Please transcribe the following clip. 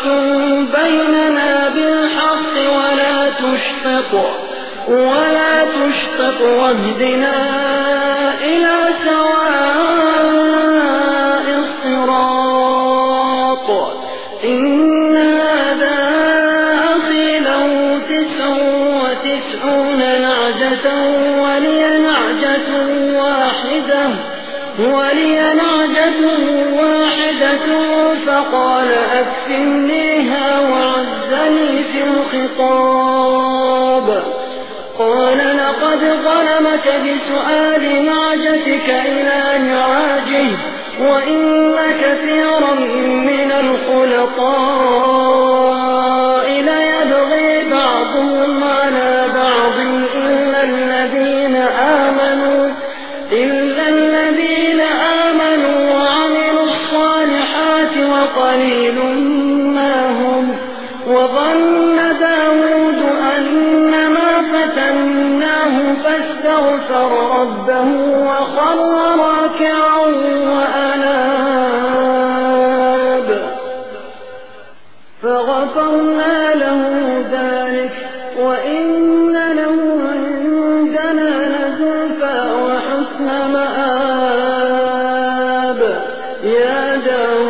فاحكم بيننا بالحق ولا تشطط ولا تشطط واهدنا إلى سواء الصراط. إن هذا أخي له تسع وتسعون نعجة ولي نعجة واحدة. ولي نعجة واحدة فقال أكفنيها وعزني في الخطاب. قال لقد ظلمك بسؤال نعجتك إلى نعاجه وإن كثيرا من الخلطاء وقليل ما هم وظن داود أن ما فتناه فاستغفر ربه وخر راكعا وأناب. فغفرنا له ذلك وإن له عندنا لزلفى وحسن مآب. يا داود